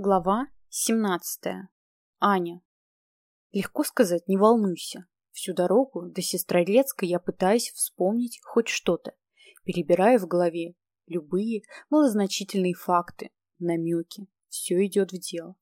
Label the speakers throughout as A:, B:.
A: Глава 17. Аня. Легко сказать, не волнуйся. Всю дорогу до Сестрорецка я пытаюсь вспомнить хоть что-то, перебирая в голове любые малозначительные факты, намеки. Все идет в дело.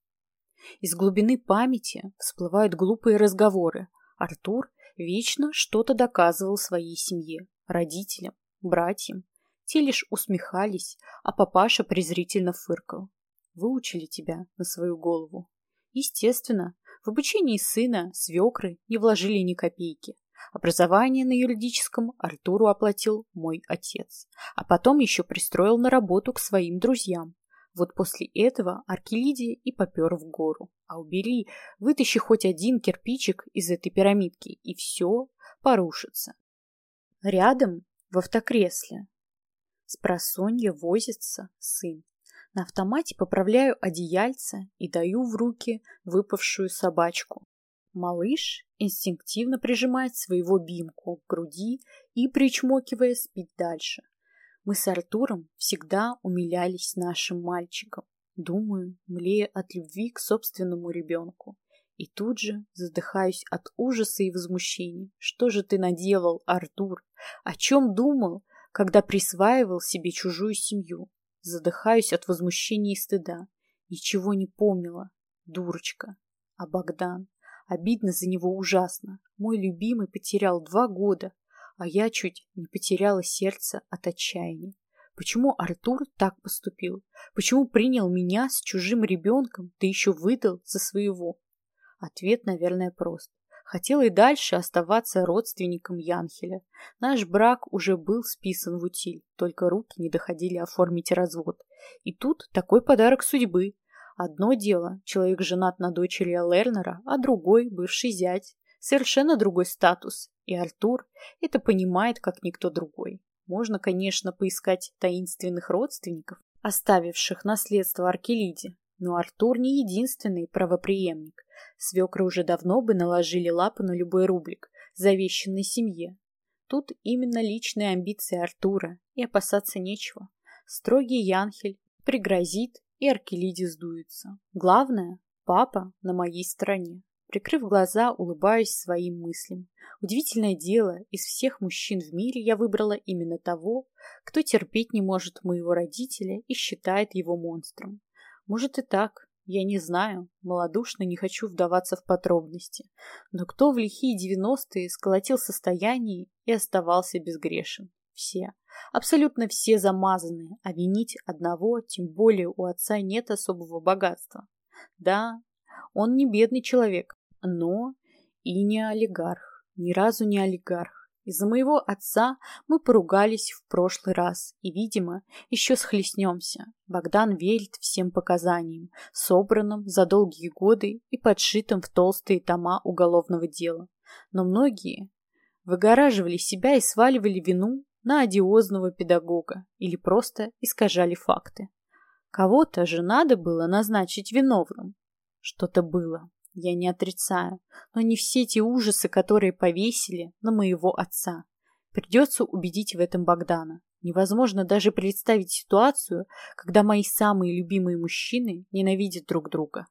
A: Из глубины памяти всплывают глупые разговоры. Артур вечно что-то доказывал своей семье, родителям, братьям. Те лишь усмехались, а папаша презрительно фыркал выучили тебя на свою голову. Естественно, в обучении сына свекры не вложили ни копейки. Образование на юридическом Артуру оплатил мой отец, а потом еще пристроил на работу к своим друзьям. Вот после этого Аркелидия и попер в гору. А убери, вытащи хоть один кирпичик из этой пирамидки, и все порушится. Рядом, в автокресле, с просонья возится сын. На автомате поправляю одеяльце и даю в руки выпавшую собачку. Малыш инстинктивно прижимает своего бимку к груди и, причмокивая, спит дальше. Мы с Артуром всегда умилялись нашим мальчиком. Думаю, млея от любви к собственному ребенку. И тут же задыхаюсь от ужаса и возмущения. Что же ты наделал, Артур? О чем думал, когда присваивал себе чужую семью? Задыхаюсь от возмущения и стыда. Ничего не помнила. Дурочка. А Богдан? Обидно за него ужасно. Мой любимый потерял два года, а я чуть не потеряла сердце от отчаяния. Почему Артур так поступил? Почему принял меня с чужим ребенком, да еще выдал за своего? Ответ, наверное, прост. Хотел и дальше оставаться родственником Янхеля. Наш брак уже был списан в утиль, только руки не доходили оформить развод. И тут такой подарок судьбы. Одно дело, человек женат на дочери Лернера, а другой – бывший зять. Совершенно другой статус. И Артур это понимает, как никто другой. Можно, конечно, поискать таинственных родственников, оставивших наследство Аркелиде, но Артур не единственный правоприемник. Свекры уже давно бы наложили лапы на любой рублик, завещанный семье. Тут именно личные амбиции Артура, и опасаться нечего. Строгий Янхель пригрозит, и Аркелиде сдуется. Главное, папа на моей стороне. Прикрыв глаза, улыбаюсь своим мыслям. Удивительное дело, из всех мужчин в мире я выбрала именно того, кто терпеть не может моего родителя и считает его монстром. Может и так, я не знаю, малодушно не хочу вдаваться в подробности. Но кто в лихие девяностые сколотил состояние и оставался безгрешен? Все. Абсолютно все замазанные, а винить одного, тем более у отца нет особого богатства. Да, он не бедный человек, но и не олигарх, ни разу не олигарх. Из-за моего отца мы поругались в прошлый раз и, видимо, еще схлестнемся. Богдан верит всем показаниям, собранным за долгие годы и подшитым в толстые тома уголовного дела. Но многие выгораживали себя и сваливали вину на одиозного педагога или просто искажали факты. Кого-то же надо было назначить виновным. Что-то было. Я не отрицаю, но не все те ужасы, которые повесили на моего отца. Придется убедить в этом Богдана. Невозможно даже представить ситуацию, когда мои самые любимые мужчины ненавидят друг друга.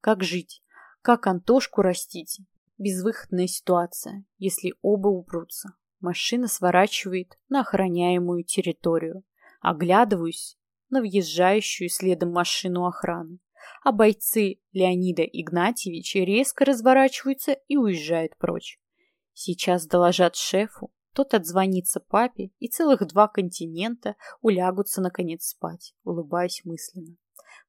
A: Как жить? Как Антошку растить? Безвыходная ситуация, если оба упрутся. Машина сворачивает на охраняемую территорию. Оглядываюсь на въезжающую следом машину охраны а бойцы Леонида Игнатьевича резко разворачиваются и уезжают прочь. Сейчас доложат шефу, тот отзвонится папе, и целых два континента улягутся наконец спать, улыбаясь мысленно.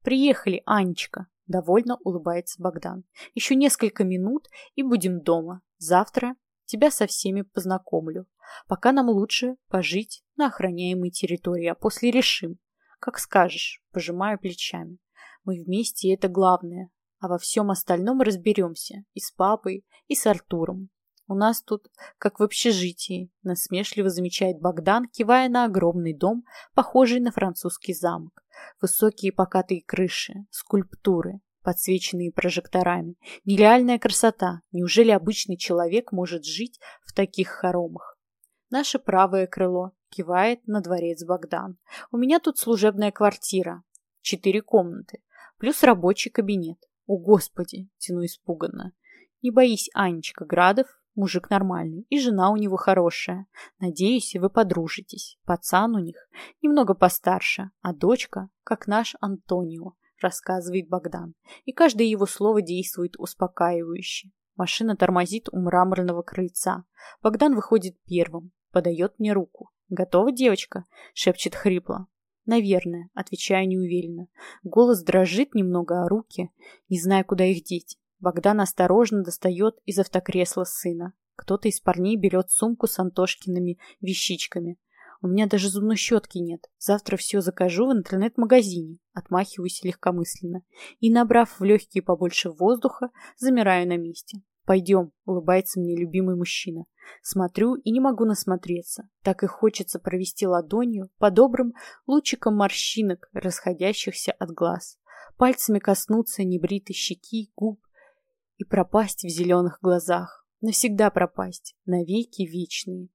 A: «Приехали, Анечка!» — довольно улыбается Богдан. «Еще несколько минут, и будем дома. Завтра тебя со всеми познакомлю. Пока нам лучше пожить на охраняемой территории, а после решим. Как скажешь, пожимаю плечами. Мы вместе, и это главное. А во всем остальном разберемся. И с папой, и с Артуром. У нас тут, как в общежитии, насмешливо замечает Богдан, кивая на огромный дом, похожий на французский замок. Высокие покатые крыши, скульптуры, подсвеченные прожекторами. Нереальная красота. Неужели обычный человек может жить в таких хоромах? Наше правое крыло кивает на дворец Богдан. У меня тут служебная квартира. Четыре комнаты. Плюс рабочий кабинет. О, Господи, тяну испуганно. Не боись, Анечка Градов, мужик нормальный, и жена у него хорошая. Надеюсь, вы подружитесь. Пацан у них немного постарше, а дочка, как наш Антонио, рассказывает Богдан. И каждое его слово действует успокаивающе. Машина тормозит у мраморного крыльца. Богдан выходит первым, подает мне руку. «Готова, девочка?» — шепчет хрипло. «Наверное», — отвечаю неуверенно. Голос дрожит немного, а руки... Не знаю, куда их деть. Богдан осторожно достает из автокресла сына. Кто-то из парней берет сумку с Антошкиными вещичками. У меня даже зубной щетки нет. Завтра все закажу в интернет-магазине. Отмахиваюсь легкомысленно. И, набрав в легкие побольше воздуха, замираю на месте. «Пойдем», — улыбается мне любимый мужчина. Смотрю и не могу насмотреться. Так и хочется провести ладонью по добрым лучикам морщинок, расходящихся от глаз. Пальцами коснуться небритой щеки, губ и пропасть в зеленых глазах. Навсегда пропасть, навеки вечные.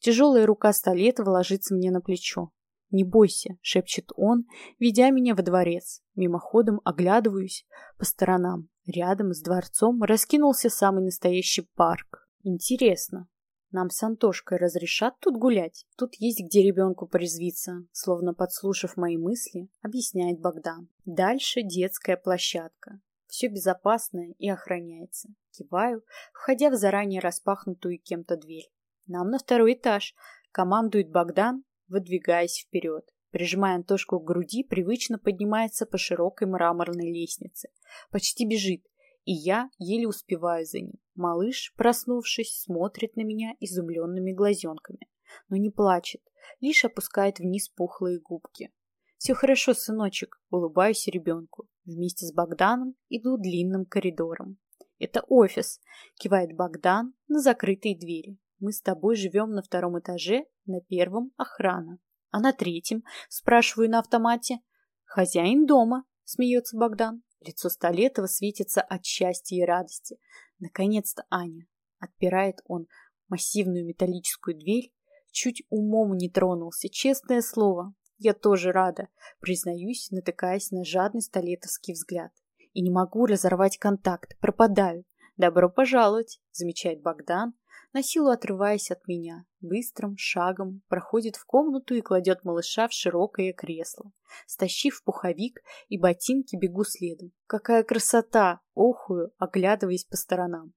A: Тяжелая рука Столетова ложится мне на плечо. «Не бойся», — шепчет он, ведя меня во дворец. Мимоходом оглядываюсь по сторонам. Рядом с дворцом раскинулся самый настоящий парк. Интересно, нам с Антошкой разрешат тут гулять? Тут есть где ребенку порезвиться, словно подслушав мои мысли, объясняет Богдан. Дальше детская площадка. Все безопасно и охраняется. Киваю, входя в заранее распахнутую кем-то дверь. Нам на второй этаж. Командует Богдан, выдвигаясь вперед. Прижимая Антошку к груди, привычно поднимается по широкой мраморной лестнице. Почти бежит, и я еле успеваю за ним. Малыш, проснувшись, смотрит на меня изумленными глазенками, но не плачет, лишь опускает вниз пухлые губки. «Все хорошо, сыночек», — улыбаюсь ребенку. Вместе с Богданом иду длинным коридором. «Это офис», — кивает Богдан на закрытые двери. «Мы с тобой живем на втором этаже, на первом охрана. А на третьем? Спрашиваю на автомате. Хозяин дома, смеется Богдан. Лицо Столетова светится от счастья и радости. Наконец-то Аня. Отпирает он массивную металлическую дверь. Чуть умом не тронулся, честное слово. Я тоже рада, признаюсь, натыкаясь на жадный столетовский взгляд. И не могу разорвать контакт, пропадаю. Добро пожаловать, замечает Богдан, на силу отрываясь от меня, быстрым шагом проходит в комнату и кладет малыша в широкое кресло. Стащив пуховик и ботинки, бегу следом. Какая красота! Охую, оглядываясь по сторонам.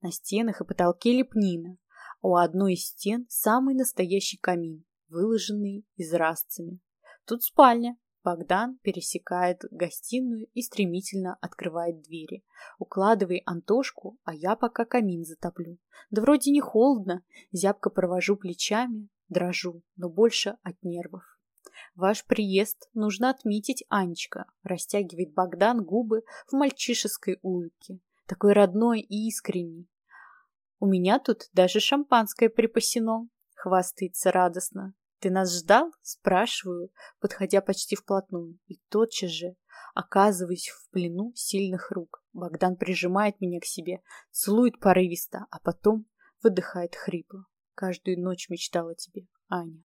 A: На стенах и потолке лепнина, а у одной из стен самый настоящий камин, выложенный изразцами. Тут спальня, Богдан пересекает гостиную и стремительно открывает двери. Укладывай Антошку, а я пока камин затоплю. Да вроде не холодно, зябко провожу плечами, дрожу, но больше от нервов. Ваш приезд нужно отметить, Анечка, растягивает Богдан губы в мальчишеской улыбке. Такой родной и искренний. У меня тут даже шампанское припасено, хвастается радостно. «Ты нас ждал?» — спрашиваю, подходя почти вплотную. И тотчас же оказываюсь в плену сильных рук. Богдан прижимает меня к себе, целует порывисто, а потом выдыхает хрипло. Каждую ночь мечтала тебе, Аня.